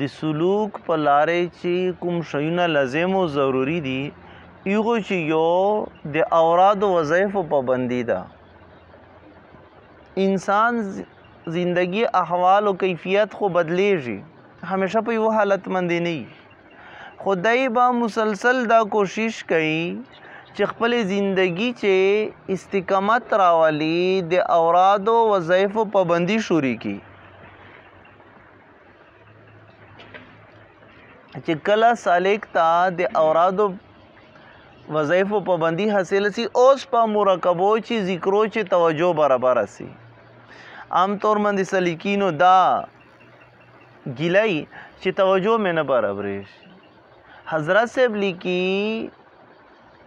د سلوک په لارې چې کوم شیونه لازم او ضروری دي ایغو چې یو د اوراد او وظایفو پابندي ده انسان زندگی احوال او کیفیت خو بدلیږي همیشه په یو حالت باندې نه خدای با مسلسل دا کوشش کوي چې خپل زندگی چې استقامت راولي د اورادو وظایفو پابندي شوري کی چې کله سالک ته د اورادو وظایفو پابندي حاصل سي اوس په مرکبو چې ذکرو چې توجه برابر سي عام طور باندې سلیکینو دا ګیلای چې توجه مې نه برابرې حضرت صاحب لیکي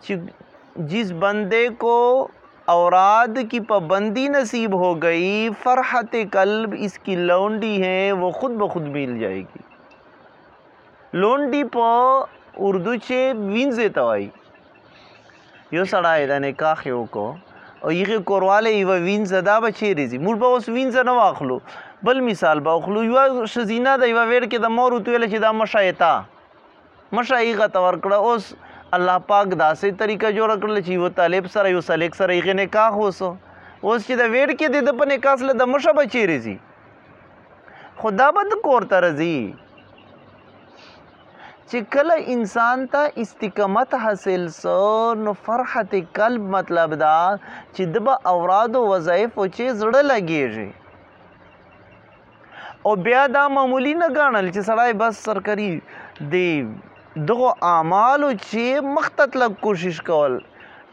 چې جس بندې کو اوراد کی پابندی نصیب هو گئی فرحت قلب اس کی لونډي هي و خود به خود مل جائے گی لونډي په اردو چې وینځه ته وایي یو سړی د نکاح یو کو او یغه کورواله یو وینځه دا به چیرې زی موږ به اوس وینځه نه واخلو بل مثال به اخلو یو شزینه د یو ویر کې د مور وتویل چې دا مشایتا مشه یې غته ورکړه اوس الله پاک داسې طریقه جوړ کړل چې یو طالب سره یو سلیک سره یې نکاح وسو اوس چې د ویډ کې د په نکاح سره د مشه بچی رزي خدا بد کور ته رزي چې کله انسان ته استقامت حاصل سو نو فرحت قلب مطلب دا چې د به اوراد او وظایف او چې زړه لګیږي او بیا دا معمولی نه ګڼل چې سړی بس سرکري دی دغو اعمالو چې مخته تلک کوشش کول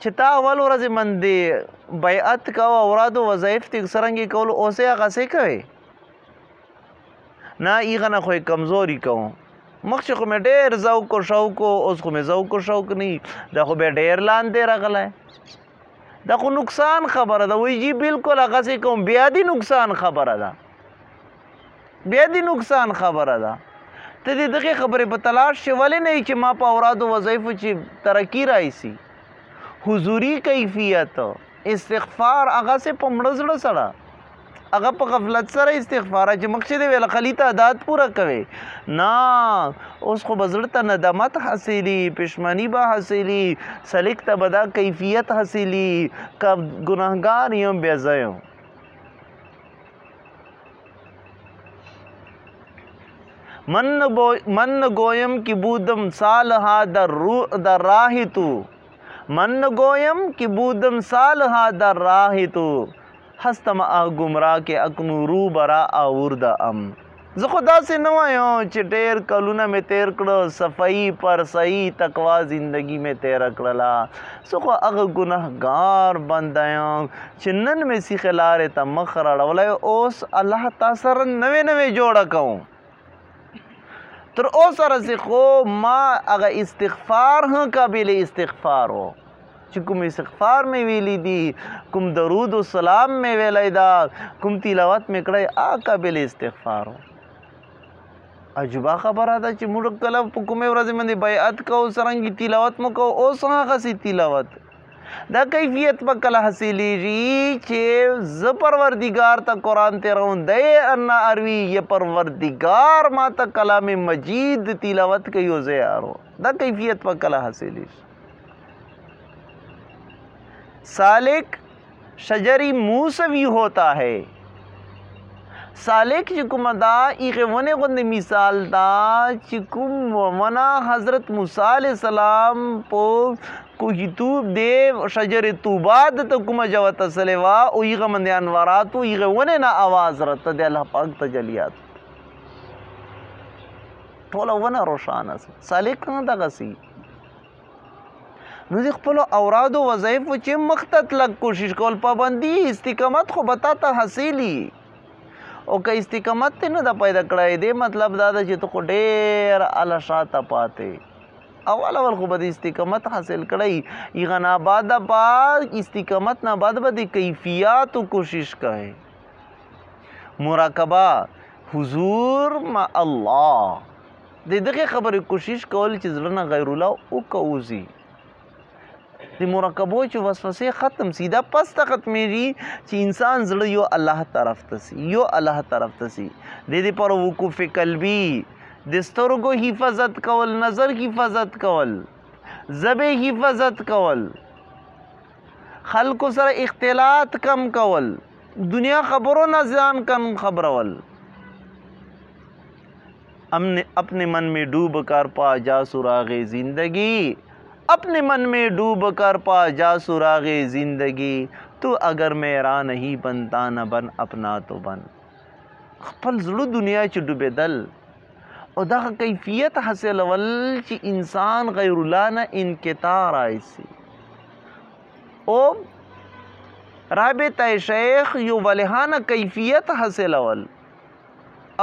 چې تا اول ورځ باندې بیعت کاوه اوراد او وظایف تک سرنګي کول اوسه هغه څه کوي نه ایغه نه خو کمزوري کوم مخکې خو مې ډېر ذوق او شوق اوس خو مې ذوق او شوق نه دا خو به ډېر لاندې راغلی دا خو نقصان خبره ده وای جی بالکل هغه څه کوم بیا دی نقصان خبره ده بیا دی نقصان خبره ده ته دې دغه خبره په تلاش شې ولې نه چې ما په اورادو وظایفو چې ترقی رایسی حضوری کیفیت استغفار هغه څه په مړزړه سره هغه په غفلت سره استغفار چې مخکې دی ویل خلی تعداد پوره کوي نه اوس خو بزړه ته ندمت حاصلي پښمني به حاصلي سلیک ته بدا کیفیت حاصلي که ګناهګار یم بیا زه یم من بو من گویم کی بودم سالها در رو در راه تو من گویم کی بودم سالها در راه تو هستم ا ګمراه کې اکنو رو برا آورده ام زه خو داسې نه وایم چې ډېر کلونه مې تیر کړو صفائی پرسائی تقوا زندگی مې تیر کړله زه خو هغه ګناهګار بنده یم چې نن مې سیخې لارې ته مخ راړولی اوس الله تا سره نوې نوې جوړه کوم تر اوسه رسې خو ما هغه استغفار هم قابل استغفار و چې کوم استغفار مې ویلی دي کوم درود و سلام مې ویلی دا کوم تلاوت مې کړی آ قابل استغفار و عجبه خبره ده چې موږ کله په کومې ورځې باندې بیعت کوو څرنګه تلاوت مو کوو اوس هغسې تلاوت دا کیفیت په کله حاصلیږي چې زه پروردګار ته قرآن تیروم دی انا اروي یا پروردګار ما ته کلام مجید تلاوت کوي او زه یارو دا کیفیت په کله حاصلیږي سالک شجری موسوی هوتا هی سالک چې کومه دا ایغه ونه غوندې مثال دا چې کوم ونه حضرت موسی علی السلام په کوهی توب دی شجر توبا د ته کومه جوه تسلی وا او ایغه مند انوارات او ایغه ونه نه आवाज رته د الله پاک تجلیات ټول ونه روشانه سالک نه دغه سی نو د خپل اوراد او وظایف چې مخته تلک کوشش کول پابندي استقامت خو به تا ته حاصلي او که استقامت ته نه دا پیدا کړای دی مطلب دا ده چې ته خو ډېر اله شاته پاتې اول اول خو به د استقامت حاصل کړی یغه نه بعد با استقامت نه بعد به د کیفیت کوشش کوي مراقبه حضور ما الله د دغه خبرې کوشش کول چې زړه نه غیر الله او کوزي د مرکبو چې وسوسه ختم سي دا پس ته ختميږي چې انسان زړه یو الله طرف ته سي یو الله طرف ته سي د دې پر وقوف قلبي د سترګو حفاظت کول نظر حفاظت کول زبې حفاظت کول خلکو سره اختلاط کم کول دنیا خبرو نه ځان کم خبرول امن اپنے من میں ڈوب کر پا جا سراغ زندگی اپنے من میں ڈوب کر پا جا سراغ زندگی تو اگر میرا نہیں بنتا نہ بن اپنا تو بن خپل زړه دنیا چې ډوبېدل او دغه کیفیت حاصلول چې انسان غیر الله نه انقطاع راځي او رابطه شیخ یو ولهانه کیفیت حاصلول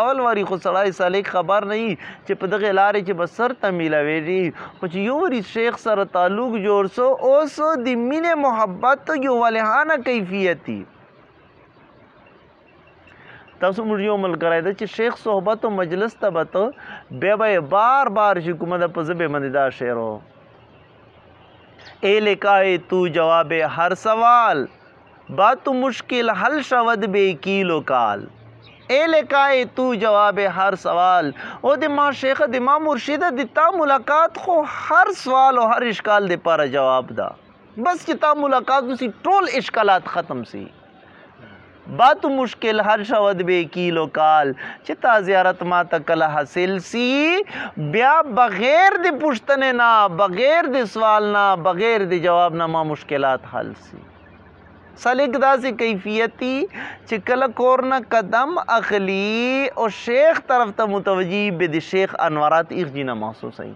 اول واری خو سړی سالک خبر نه چې په دغه لارې کې به سر ته میلاوېږي خو چې یو وری شیخ سره تعلق جوړ سو اوس د مینې محبت یو ولهانه کیفیتي تاسو موږ یو ملګری دی چې شیخ صحبت او مجلس ته به ته بیا به بار بار چې کومه ده په زبې باندې دا شعر ای لکای تو جواب هر سوال با تو مشکل حل شود به کیل و کال ای لکای تو جواب هر سوال او د ما شیخ د ما مرشد د تا ملاقات خو هر سوال او هر اشکال د پاره جواب ده بس چې تا ملاقات وسی ټول اشکالات ختم سی به تو مشکل حل شود به کیل و کال چې تا زیارت ما ته کله حاصل سی بیا بغیر د پوښتنې نه بغیر د سوال نه بغیر د جواب نه ما مشکلات حل سی سلیک داسې کیفیتی چې کله کور نه قدم اخلي او شیخ طرف ته متوجي به د شیخ انوارات ایخ جی نه محسوسوي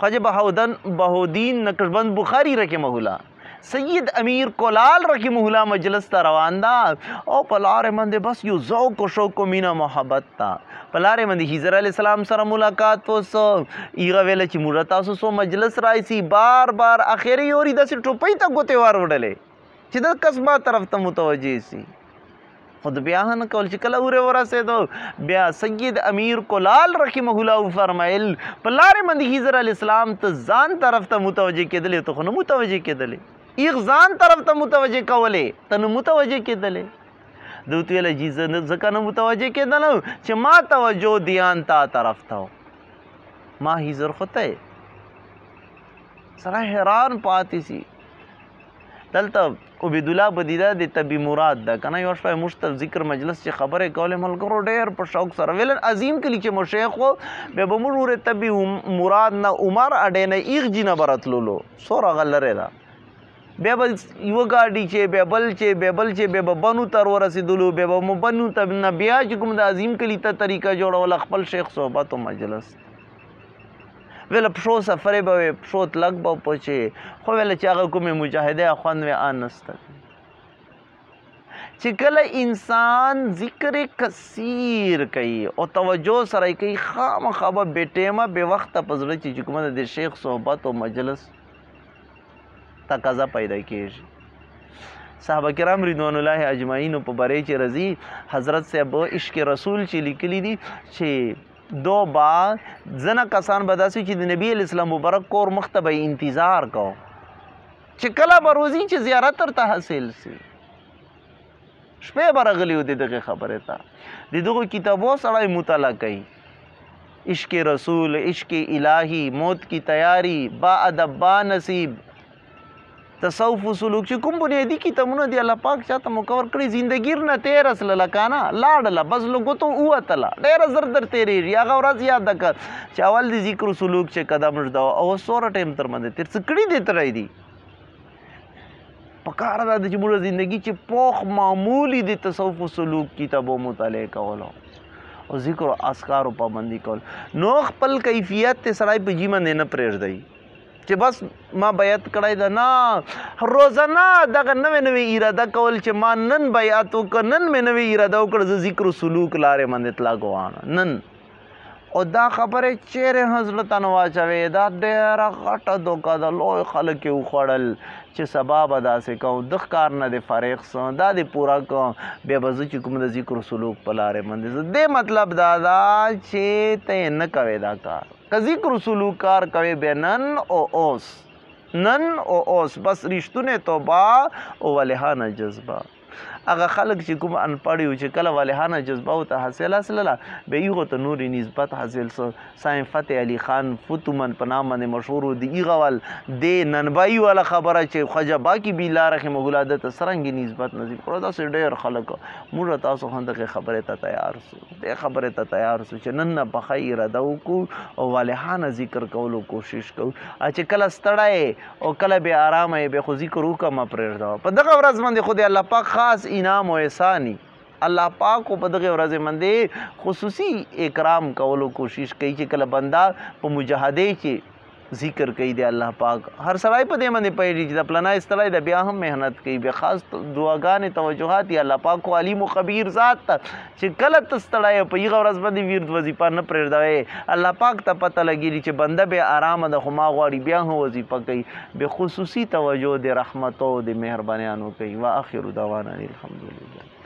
خواجه بهودن بهودین نقشبند بخاری رحمه الله سید امیر کولال رحمه الله مجلس ته روان دا او په لارې باندې بس یو ذوق او شوق او مینه محبت تا په لارې باندې حضرت علی السلام سره ملاقات وسو ایغه ویل چې موږ تاسو سو مجلس راځي بار بار اخیری یوري د ټوپۍ ته ګوتې ور وړلې چې د قصبه طرف ته متوجه سي خود بیا هن کول چې کله اوره ورسېدو بیا سید امیر کولال رحمه الله فرمایل په لارې مند خضر علی السلام ته ځان طرف ته متوجه کېدلې ته خو نه متوجه کېدلې ایغ ځان طرف ته متوجه کولې ته نه متوجه کېدلې دوت ویل جی ځکه نه متوجه کېدل چې ما توجه دیان تا طرف ته ما هیزر خطه سره حیران پاتې سي دلته عبید الله بدیده د طبي مراد ده کنه یو شپه موږ ته ذکر مجلس چې خبره کوله ملګرو ډېر په شوق سره ویل عظیم کلی چې مو شیخ وو به به موږ ور طبي مراد نه عمر اډې نه ایغ جنہ برتللو سوره غلره ده به بل یو ګاډي چې به بل چې به بل چې به بنو تر ورسېدلو به به مبنو تب نه بیا چې کوم د عظیم کلی ته طریقه جوړول خپل شیخ صحبت او مجلس ویل پښو سفر به وي پښو تلک به پوچی خو ویل چې هغه کومې مجاهده خوند وی آنسته چې کله انسان ذکر کثیر کوي او توجه سره کوي خامخا به بې ټیمه بې وخته په زړه چې کومه د شیخ صحبت او مجلس تقاضا پیدا کیږي صحابه کرام رضوان الله اجمعین په بری چې رضی حضرت صاحب عشق رسول چې لیکلی دي چې دو با ځنه کسان به داسې چې د نبی اسلام مبارک کور مخ ته به انتظار کو چې کله به روزي چې زیارت ته حاصل سي شپه برغلی و دغه خبره تا د دغه کتابو سره مطالعه کوي عشق رسول عشق الهی موت کی تیاری با ادب با نصیب تصوف اصول چې کوم بنیادی کتابونه دی الله پاک چاته مکور کړی زندگیر نه تیر اصل لکانا لاړله بس لګوتو اوتله ډیر زر در تیرې هغه ورځ یاد ده چې اول دی ذکر اصول چې قدم ردا او سور ټیم تر باندې تیر څه کړی دی ترای دی پکار ده چې موږ زندگی چې پوخ معمولی دی تصوف اصول کتابو مطالعه کولو او ذکر او اسکار په باندې کول نو خپل کیفیت ته سړی په جیمه نه پرېږدي چې بس ما بیعت کړی ده نه روزانه دغه نوې نوې اراده کول چې ما نن بیعت وکړ نن مې نوې اراده وکړ زه ذکر او سلوک لارې باندې تلا کوم نن او دا خبره چیرې حضرت نواچوي دا ډېره غټه دوکه ده لوی خلک یې وخوړل چې سبا به داسې کوم د ښکار نه دې فارغ سم دا دې پوره کوم بیا به زه چې کوم د ذکر سلوک په لارې باندې دې مطلب دا ده چې ته نه کوې دا کار که ذکر سلوک کار کوي به نن او اوس نن او اوس بس رښتونه توبه او ولهانه جذبه هغه خلک چې کوم ان پړی او چې کله ولهانه جذبه او ته حاصل اصله به یو ته نوري نسبت حاصل سو ساين فتح علي خان فتومن په نام باندې مشهور دی ایغوال د ننبای ولا خبره چې خجه باقي بلا رحم الله د تسرنګ نسبت نصیب کړو دا ډېر خلک موږ تاسو هم دغه خبره ته تیار سو دې خبرې ته تیار سو چې نن نه په ښه اراده وکړو او والهانه ذکر کولو کوشش کوو چې کله ستړی او کله بې ارامه یې بیا خو ذکر وکړه مه پرېږدوه په دغه ورځ باندې خو د الله پاک خاص انعام او احساني الله پاک خو په دغه ورځ باندې خصوصي اکرام کولو کوشش کوي چې کله بنده په مجاهده کې ذکر کوي د الله پاک هر سړی په دې باندې پیری چې د پلانای ستړی د بیا هم مهنت کوي بیا خاص دعاګانې توجهات یا الله پاک او علیم او خبیر ذات ته چې کله ته ستړی په یغه ورځ باندې ویرد وظیفه نه پرېږدوي الله پاک ته پته لګیږي چې بنده به آرام ده خو ما غواړي بیا هم وظیفه کوي به خصوصي توجه د رحمت او د مهربانیانو کوي واخر دعوانا الحمدلله